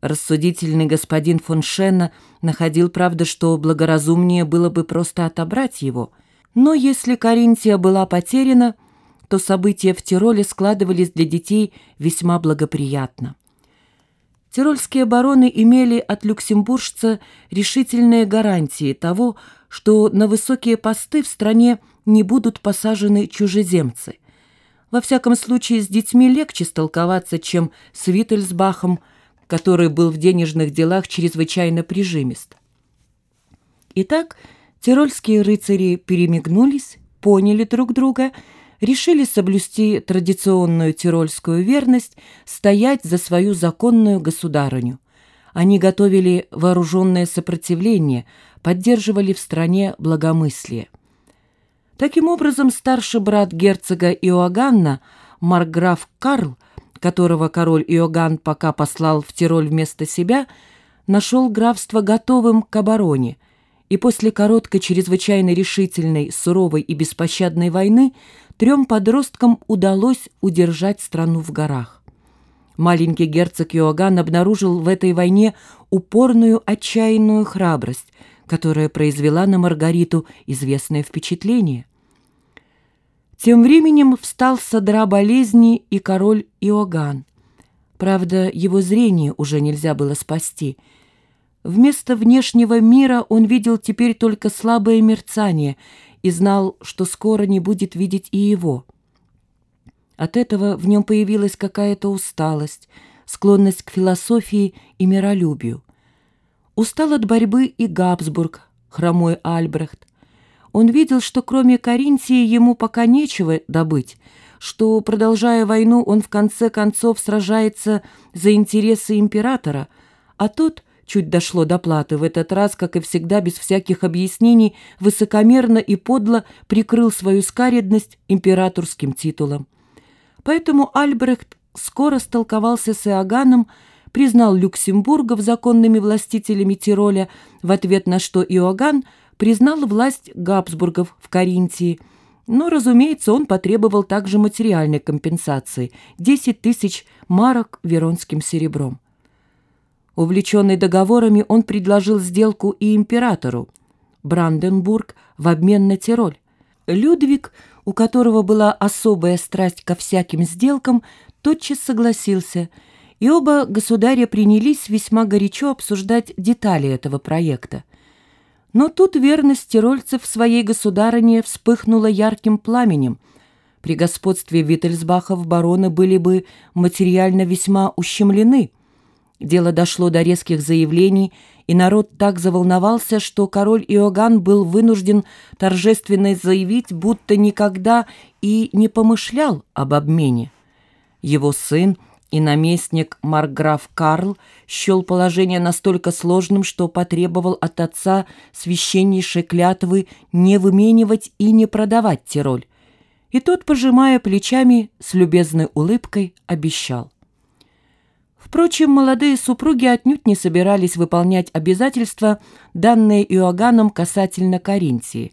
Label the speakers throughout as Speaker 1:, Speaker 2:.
Speaker 1: Рассудительный господин фон Шенна находил, правда, что благоразумнее было бы просто отобрать его. Но если Каринтия была потеряна, то события в Тироле складывались для детей весьма благоприятно. Тирольские бароны имели от люксембуржца решительные гарантии того, что на высокие посты в стране не будут посажены чужеземцы. Во всяком случае, с детьми легче столковаться, чем с Виттельсбахом, который был в денежных делах чрезвычайно прижимист. Итак, тирольские рыцари перемигнулись, поняли друг друга, решили соблюсти традиционную тирольскую верность, стоять за свою законную государыню. Они готовили вооруженное сопротивление, поддерживали в стране благомыслие. Таким образом, старший брат герцога Иоганна, марграф Карл, которого король Иоганн пока послал в Тироль вместо себя, нашел графство готовым к обороне, и после короткой, чрезвычайно решительной, суровой и беспощадной войны трем подросткам удалось удержать страну в горах. Маленький герцог Иоганн обнаружил в этой войне упорную отчаянную храбрость, которая произвела на Маргариту известное впечатление. Тем временем встал с болезни и король Иоганн. Правда, его зрение уже нельзя было спасти. Вместо внешнего мира он видел теперь только слабое мерцание и знал, что скоро не будет видеть и его. От этого в нем появилась какая-то усталость, склонность к философии и миролюбию. Устал от борьбы и Габсбург, хромой Альбрехт, он видел, что кроме Каринтии ему пока нечего добыть, что, продолжая войну, он в конце концов сражается за интересы императора, а тот, чуть дошло до платы, в этот раз, как и всегда, без всяких объяснений, высокомерно и подло прикрыл свою скаредность императорским титулом. Поэтому Альбрехт скоро столковался с Иоганном, признал Люксембургов законными властителями Тироля, в ответ на что Иоганн признал власть Габсбургов в Каринтии, но, разумеется, он потребовал также материальной компенсации – 10 тысяч марок веронским серебром. Увлеченный договорами, он предложил сделку и императору – Бранденбург в обмен на Тироль. Людвиг, у которого была особая страсть ко всяким сделкам, тотчас согласился, и оба государя принялись весьма горячо обсуждать детали этого проекта. Но тут верность тирольцев своей государыне вспыхнула ярким пламенем. При господстве Виттельсбахов бароны были бы материально весьма ущемлены. Дело дошло до резких заявлений, и народ так заволновался, что король Иоганн был вынужден торжественно заявить, будто никогда и не помышлял об обмене. Его сын – и наместник Марграф Карл счел положение настолько сложным, что потребовал от отца священнейшей клятвы не выменивать и не продавать Тироль. И тот, пожимая плечами, с любезной улыбкой обещал. Впрочем, молодые супруги отнюдь не собирались выполнять обязательства, данные Иоганном касательно Каринтии.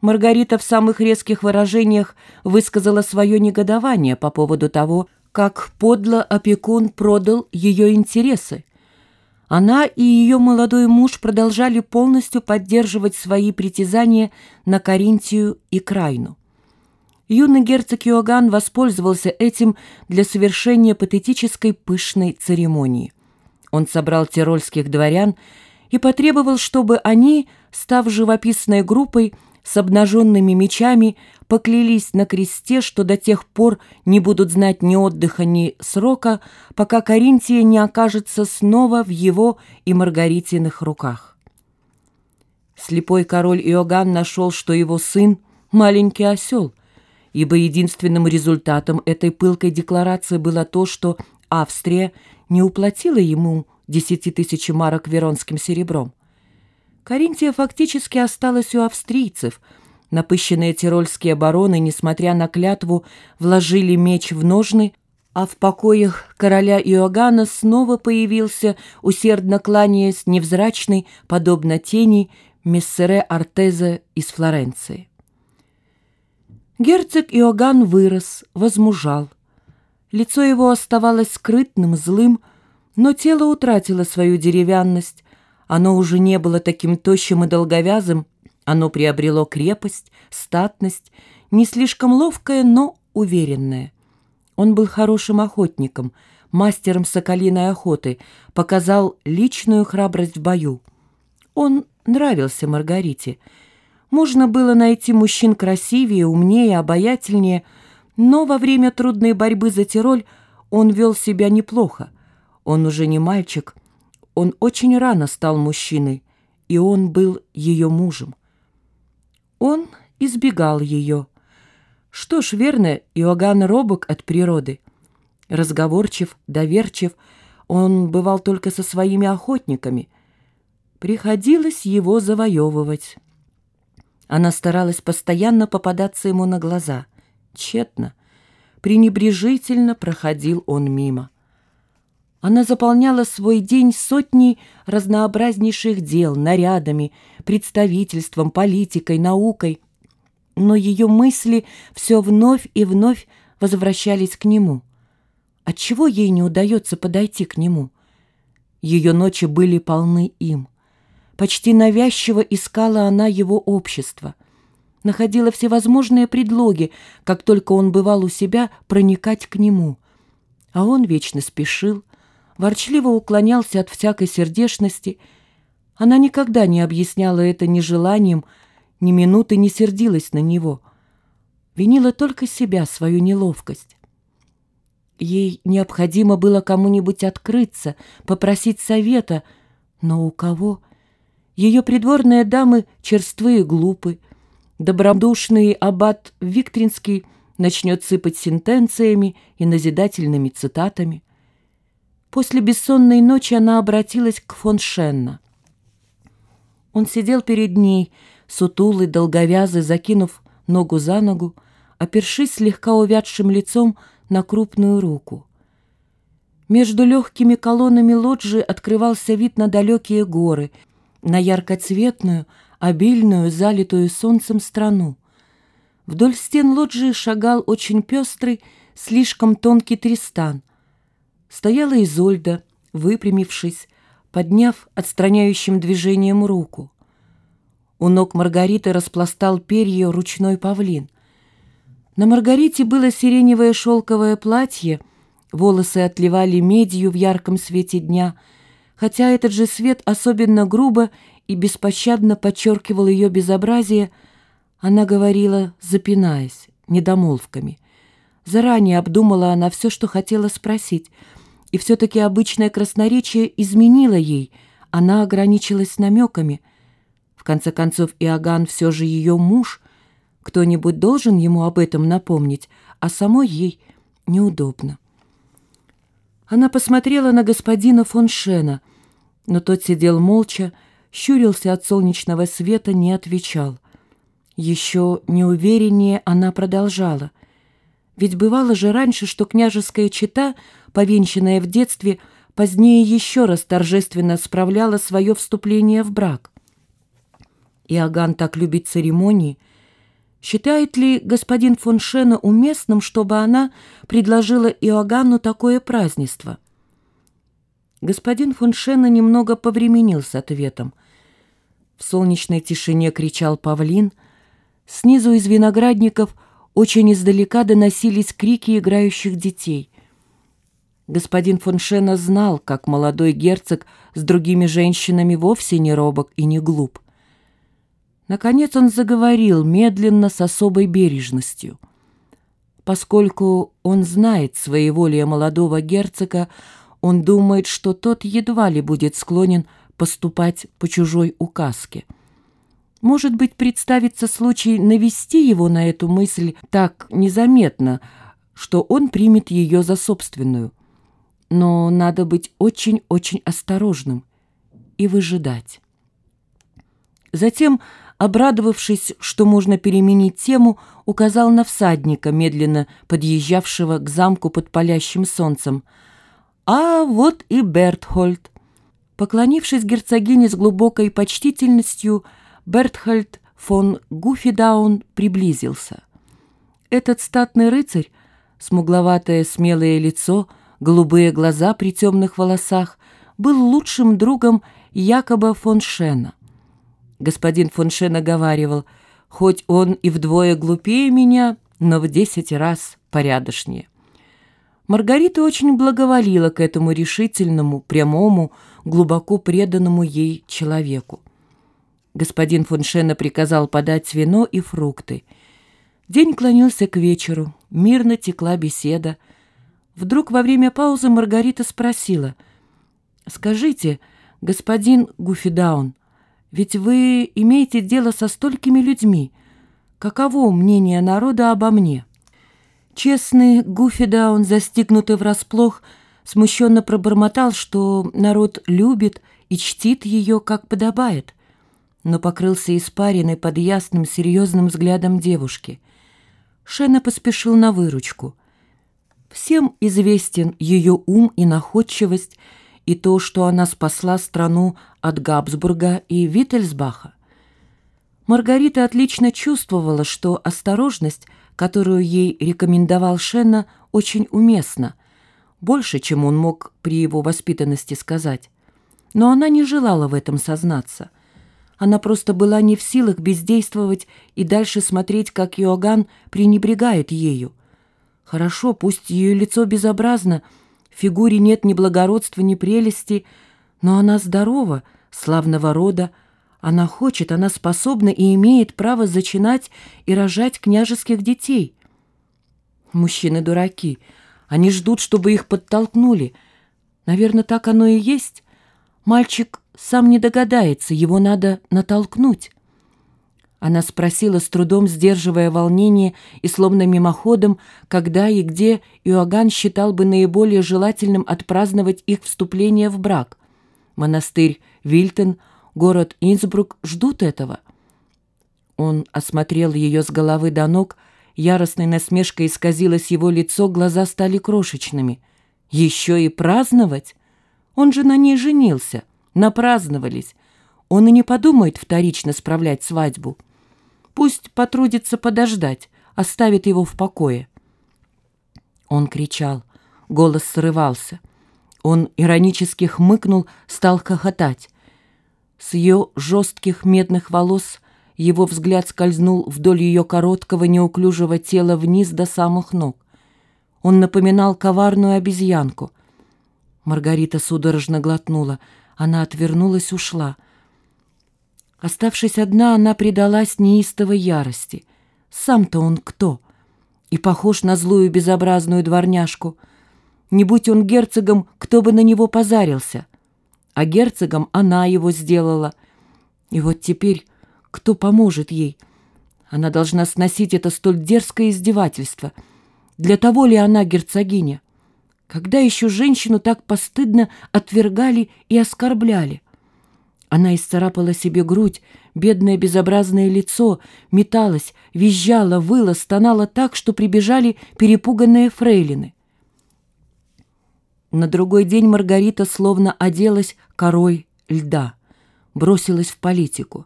Speaker 1: Маргарита в самых резких выражениях высказала свое негодование по поводу того, как подло опекун продал ее интересы. Она и ее молодой муж продолжали полностью поддерживать свои притязания на Каринтию и Крайну. Юный герцог Иоганн воспользовался этим для совершения патетической пышной церемонии. Он собрал тирольских дворян и потребовал, чтобы они, став живописной группой, с обнаженными мечами поклялись на кресте, что до тех пор не будут знать ни отдыха, ни срока, пока Каринтия не окажется снова в его и Маргаритиных руках. Слепой король Иоганн нашел, что его сын — маленький осел, ибо единственным результатом этой пылкой декларации было то, что Австрия не уплатила ему десяти тысяч марок веронским серебром. Каринтия фактически осталась у австрийцев. Напыщенные тирольские бароны, несмотря на клятву, вложили меч в ножны, а в покоях короля Иоганна снова появился, усердно кланяясь, невзрачный, подобно тени, мессере Артезе из Флоренции. Герцог Иоганн вырос, возмужал. Лицо его оставалось скрытным, злым, Но тело утратило свою деревянность, оно уже не было таким тощим и долговязым, оно приобрело крепость, статность, не слишком ловкое, но уверенное. Он был хорошим охотником, мастером соколиной охоты, показал личную храбрость в бою. Он нравился Маргарите. Можно было найти мужчин красивее, умнее, обаятельнее, но во время трудной борьбы за Тироль он вел себя неплохо. Он уже не мальчик, он очень рано стал мужчиной, и он был ее мужем. Он избегал ее. Что ж, верно, Иоганн робок от природы. Разговорчив, доверчив, он бывал только со своими охотниками. Приходилось его завоевывать. Она старалась постоянно попадаться ему на глаза. Тщетно. Пренебрежительно проходил он мимо. Она заполняла свой день сотней разнообразнейших дел, нарядами, представительством, политикой, наукой. Но ее мысли все вновь и вновь возвращались к нему. Отчего ей не удается подойти к нему? Ее ночи были полны им. Почти навязчиво искала она его общество. Находила всевозможные предлоги, как только он бывал у себя, проникать к нему. А он вечно спешил, ворчливо уклонялся от всякой сердечности. Она никогда не объясняла это ни желанием, ни минуты не сердилась на него. Винила только себя, свою неловкость. Ей необходимо было кому-нибудь открыться, попросить совета, но у кого? Ее придворные дамы черствые глупы. Добродушный аббат Виктринский начнет сыпать сентенциями и назидательными цитатами. После бессонной ночи она обратилась к фон Шенна. Он сидел перед ней, сутулый, долговязый, закинув ногу за ногу, опершись слегка увядшим лицом на крупную руку. Между легкими колоннами лоджии открывался вид на далекие горы, на яркоцветную, обильную, залитую солнцем страну. Вдоль стен лоджии шагал очень пестрый, слишком тонкий тристан — стояла Изольда, выпрямившись, подняв отстраняющим движением руку. У ног Маргариты распластал перья ручной павлин. На Маргарите было сиреневое шелковое платье, волосы отливали медью в ярком свете дня, хотя этот же свет особенно грубо и беспощадно подчеркивал ее безобразие, она говорила, запинаясь, недомолвками. Заранее обдумала она все, что хотела спросить — и все-таки обычное красноречие изменило ей, она ограничилась намеками. В конце концов, Иоганн все же ее муж. Кто-нибудь должен ему об этом напомнить, а самой ей неудобно. Она посмотрела на господина фон Шена, но тот сидел молча, щурился от солнечного света, не отвечал. Еще неувереннее она продолжала — ведь бывало же раньше, что княжеская чета, повенчанная в детстве, позднее еще раз торжественно справляла свое вступление в брак. Иоганн так любит церемонии. Считает ли господин фон Шена уместным, чтобы она предложила Иоганну такое празднество? Господин фон Шена немного повременил с ответом. В солнечной тишине кричал павлин. Снизу из виноградников – очень издалека доносились крики играющих детей. Господин фон Шена знал, как молодой герцог с другими женщинами вовсе не робок и не глуп. Наконец он заговорил медленно, с особой бережностью. Поскольку он знает своеволие молодого герцога, он думает, что тот едва ли будет склонен поступать по чужой указке — может быть, представится случай навести его на эту мысль так незаметно, что он примет ее за собственную. Но надо быть очень-очень осторожным и выжидать. Затем, обрадовавшись, что можно переменить тему, указал на всадника, медленно подъезжавшего к замку под палящим солнцем. «А вот и Бертхольд». Поклонившись герцогине с глубокой почтительностью, Бертхальд фон Гуфидаун приблизился. Этот статный рыцарь, смугловатое смелое лицо, голубые глаза при темных волосах, был лучшим другом Якоба фон Шена. Господин фон Шена говаривал, хоть он и вдвое глупее меня, но в десять раз порядочнее. Маргарита очень благоволила к этому решительному, прямому, глубоко преданному ей человеку. Господин фон Шена приказал подать вино и фрукты. День клонился к вечеру, мирно текла беседа. Вдруг во время паузы Маргарита спросила, «Скажите, господин Гуфидаун, ведь вы имеете дело со столькими людьми. Каково мнение народа обо мне?» Честный Гуфидаун, застигнутый врасплох, смущенно пробормотал, что народ любит и чтит ее, как подобает, но покрылся испариной под ясным, серьезным взглядом девушки. Шена поспешил на выручку. Всем известен ее ум и находчивость, и то, что она спасла страну от Габсбурга и Виттельсбаха. Маргарита отлично чувствовала, что осторожность, которую ей рекомендовал Шенна, очень уместна, больше, чем он мог при его воспитанности сказать. Но она не желала в этом сознаться. Она просто была не в силах бездействовать и дальше смотреть, как Иоганн пренебрегает ею. Хорошо, пусть ее лицо безобразно, в фигуре нет ни благородства, ни прелести, но она здорова, славного рода, она хочет, она способна и имеет право зачинать и рожать княжеских детей. Мужчины дураки — они ждут, чтобы их подтолкнули. Наверное, так оно и есть. Мальчик сам не догадается, его надо натолкнуть. Она спросила, с трудом сдерживая волнение и словно мимоходом, когда и где Иоганн считал бы наиболее желательным отпраздновать их вступление в брак. Монастырь Вильтен, город Инсбрук ждут этого. Он осмотрел ее с головы до ног, Яростной насмешкой исказилось его лицо, глаза стали крошечными. Еще и праздновать? Он же на ней женился. Напраздновались. Он и не подумает вторично справлять свадьбу. Пусть потрудится подождать, оставит его в покое. Он кричал, голос срывался. Он иронически хмыкнул, стал хохотать. С ее жестких медных волос его взгляд скользнул вдоль ее короткого неуклюжего тела вниз до самых ног. Он напоминал коварную обезьянку. Маргарита судорожно глотнула. Она отвернулась, ушла. Оставшись одна, она предалась неистовой ярости. Сам-то он кто? И похож на злую безобразную дворняжку. Не будь он герцогом, кто бы на него позарился. А герцогом она его сделала. И вот теперь кто поможет ей? Она должна сносить это столь дерзкое издевательство. Для того ли она герцогиня? Когда еще женщину так постыдно отвергали и оскорбляли? Она исцарапала себе грудь, бедное безобразное лицо, металась, визжала, выла, стонала так, что прибежали перепуганные фрейлины. На другой день Маргарита словно оделась корой льда, бросилась в политику.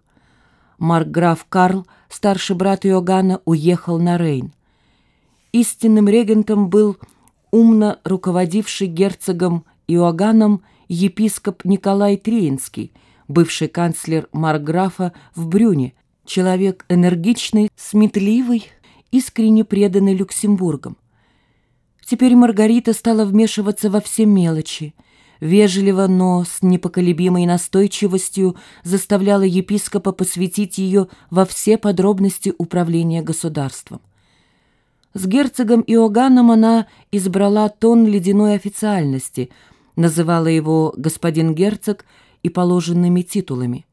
Speaker 1: Маркграф Карл, старший брат Иоганна, уехал на Рейн. Истинным регентом был умно руководивший герцогом Иоганном епископ Николай Триинский, бывший канцлер Маркграфа в Брюне, человек энергичный, сметливый, искренне преданный Люксембургом. Теперь Маргарита стала вмешиваться во все мелочи – вежливо, но с непоколебимой настойчивостью заставляла епископа посвятить ее во все подробности управления государством. С герцогом Иоганном она избрала тон ледяной официальности, называла его «господин герцог» и положенными титулами.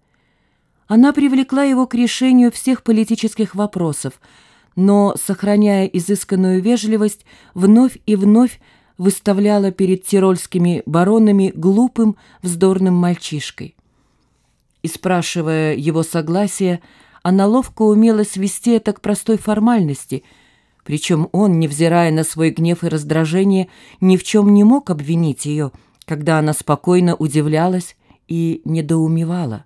Speaker 1: Она привлекла его к решению всех политических вопросов, но, сохраняя изысканную вежливость, вновь и вновь выставляла перед тирольскими баронами глупым, вздорным мальчишкой. И спрашивая его согласия, она ловко умела свести это к простой формальности, причем он, невзирая на свой гнев и раздражение, ни в чем не мог обвинить ее, когда она спокойно удивлялась и недоумевала.